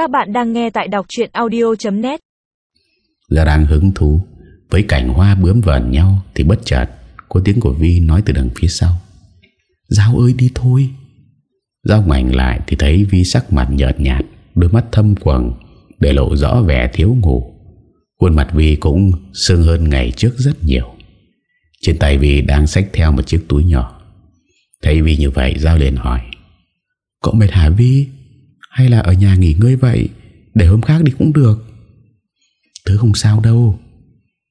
Các bạn đang nghe tại đọc chuyện audio.net Giờ đang hứng thú Với cảnh hoa bướm vờn nhau Thì bất chợt Có tiếng của Vi nói từ đằng phía sau. Giao ơi, đi thôi. Giao ngoảnh lại thì thấy Vi sắc mặt nhợt nhạt, Đôi mắt thâm quầng Để lộ rõ vẻ thiếu ngủ. Khuôn mặt Vi cũng sưng hơn ngày trước rất nhiều. Trên tay Vi đang xách theo một chiếc túi nhỏ. Thấy Vi như vậy, Giao liền hỏi, Cậu mệt hả Vi? Hay là ở nhà nghỉ ngơi vậy? Để hôm khác đi cũng được. Tớ không sao đâu.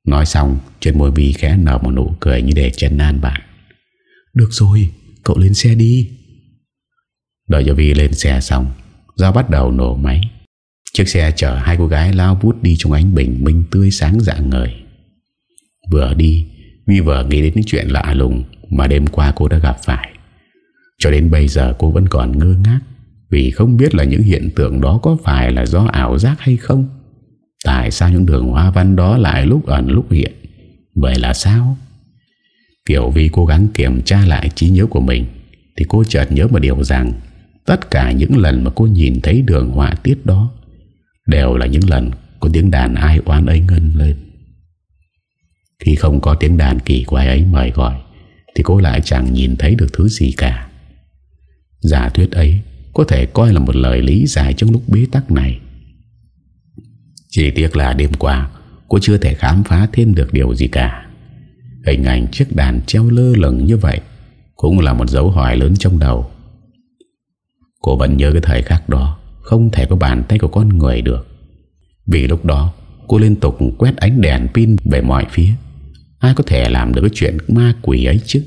Nói xong trên môi Vi khẽ nở một nụ cười Như để chân nan bạn. Được rồi cậu lên xe đi. Đợi cho Vi lên xe xong Giao bắt đầu nổ máy. Chiếc xe chở hai cô gái lao vút đi trong ánh bình minh tươi sáng dạng ngời. Vừa đi, Vi vừa nghĩ đến những chuyện lạ lùng mà đêm qua cô đã gặp phải. Cho đến bây giờ cô vẫn còn ngơ ngác vì không biết là những hiện tượng đó có phải là do ảo giác hay không. Tại sao những đường hoa văn đó lại lúc ẩn lúc hiện? Vậy là sao? Kiểu vì cố gắng kiểm tra lại trí nhớ của mình, thì cô chợt nhớ một điều rằng tất cả những lần mà cô nhìn thấy đường họa tiết đó đều là những lần có tiếng đàn ai oán ấy ngân lên. Khi không có tiếng đàn kỳ quái ấy mời gọi, thì cô lại chẳng nhìn thấy được thứ gì cả. Giả thuyết ấy có thể coi là một lời lý giải trong lúc bế tắc này. Chỉ tiếc là đêm qua, cô chưa thể khám phá thêm được điều gì cả. Hình ảnh chiếc đàn treo lơ lửng như vậy cũng là một dấu hỏi lớn trong đầu. Cô vẫn nhớ cái thời khắc đó, không thể có bàn tay của con người được. Vì lúc đó, cô liên tục quét ánh đèn pin về mọi phía. Ai có thể làm được cái chuyện ma quỷ ấy chứ?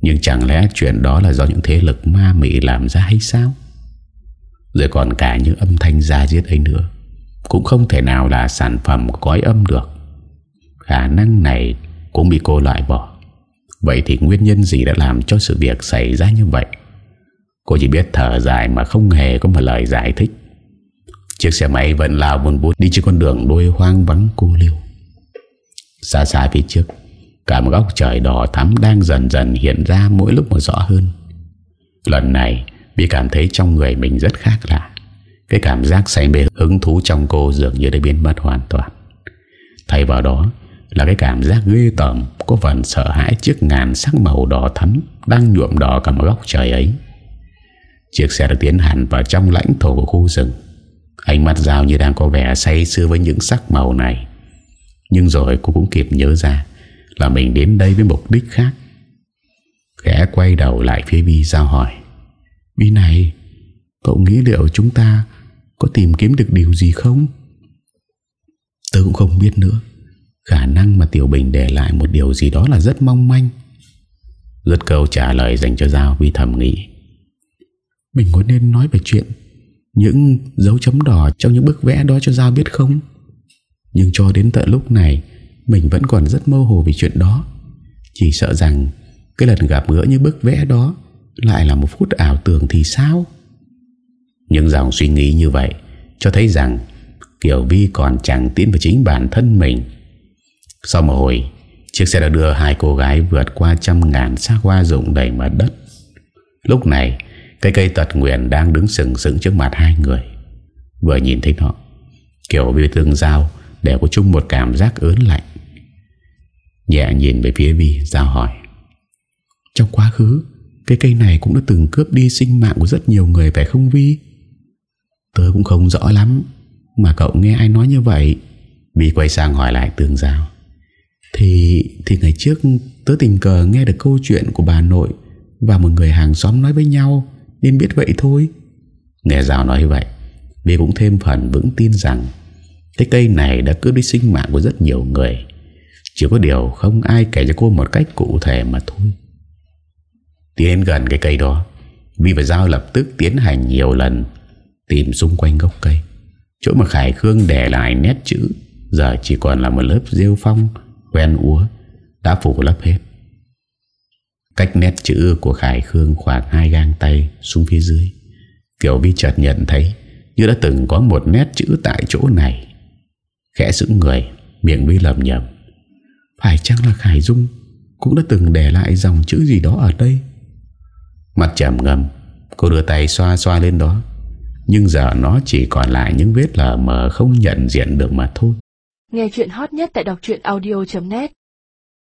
Nhưng chẳng lẽ chuyện đó là do những thế lực ma mị làm ra hay sao? Rồi còn cả những âm thanh ra giết ấy nữa, Cũng không thể nào là sản phẩm cõi âm được Khả năng này cũng bị cô loại bỏ Vậy thì nguyên nhân gì đã làm cho sự việc xảy ra như vậy? Cô chỉ biết thở dài mà không hề có một lời giải thích Chiếc xe máy vẫn lao buồn bút đi trên con đường đôi hoang vắng cô liêu Xa xa phía trước Cả một góc trời đỏ thắm đang dần dần hiện ra mỗi lúc một rõ hơn. Lần này Bi cảm thấy trong người mình rất khác lạ. Cái cảm giác say mê hứng thú trong cô dường như đã biến mất hoàn toàn. Thay vào đó là cái cảm giác ghê tởm Có phần sợ hãi trước ngàn sắc màu đỏ thắm Đang nhuộm đỏ cả một góc trời ấy. Chiếc xe đã tiến hẳn vào trong lãnh thổ của khu rừng. Ánh mắt Giao như đang có vẻ say sưa với những sắc màu này. Nhưng rồi cô cũng kịp nhớ ra là mình đến đây với mục đích khác. Khẽ quay đầu lại phía Vi Giao hỏi Vi này, Cậu nghĩ liệu chúng ta Có tìm kiếm được điều gì không? Tôi cũng không biết nữa. Khả năng mà Tiểu Bình để lại Một điều gì đó là rất mong manh. Rất câu trả lời dành cho Giao Vi thầm nghĩ. Mình có nên nói về chuyện Những dấu chấm đỏ Trong những bức vẽ đó cho Giao biết không? Nhưng cho đến tận lúc này mình vẫn còn rất mơ hồ về chuyện đó. Chỉ sợ rằng Cái lần gặp gỡ như bức vẽ đó Lại là một phút ảo tưởng thì sao? Những dòng suy nghĩ như vậy Cho thấy rằng Kiều Vi còn chẳng tin vào chính bản thân mình. Sau một hồi, Chiếc xe đã đưa hai cô gái vượt qua trăm ngàn xác hoa rụng đầy mặt đất. Lúc này cây cây tật nguyện đang đứng sừng sững trước mặt hai người. Vừa nhìn thấy nó, Kiều Vi tương giao Đều có chung một cảm giác ớn lạnh. Nhẹ nhìn về phía Vi Giao hỏi. Trong quá khứ, Cái cây này cũng đã từng cướp đi sinh mạng của rất nhiều người phải không Vi? Tớ cũng không rõ lắm, Mà cậu nghe ai nói như vậy. Vi quay sang hỏi lại tường giao. Thì thì ngày trước Tớ tình cờ nghe được câu chuyện của bà nội Và một người hàng xóm nói với nhau, nên biết vậy thôi. Nghe Giao nói vậy, Vi cũng thêm phần vững tin rằng cái cây này đã cướp đi sinh mạng của rất nhiều người. Chỉ có điều không ai kể cho cô một cách cụ thể mà thôi. Tiến gần cái cây đó, Vi và Giao lập tức tiến hành nhiều lần Tìm xung quanh gốc cây. Chỗ mà Khải Khương để lại nét chữ, Giờ chỉ còn là một lớp rêu phong, Quen úa, Đã phủ lấp hết. Cách nét chữ của Khải Khương khoảng hai gang tay xuống phía dưới. Kiểu vi chợt nhận thấy Như đã từng có một nét chữ tại chỗ này. Khẽ sững người, Miệng vi lầm nhầm Phải chăng là Khải Dung Cũng đã từng để lại dòng chữ gì đó ở đây? Mặt trầm ngầm, Cô đưa tay xoa xoa lên đó. Nhưng giờ nó chỉ còn lại những vết lờ mờ không nhận diện được mà thôi. Nghe chuyện hot nhất tại đọc audio.net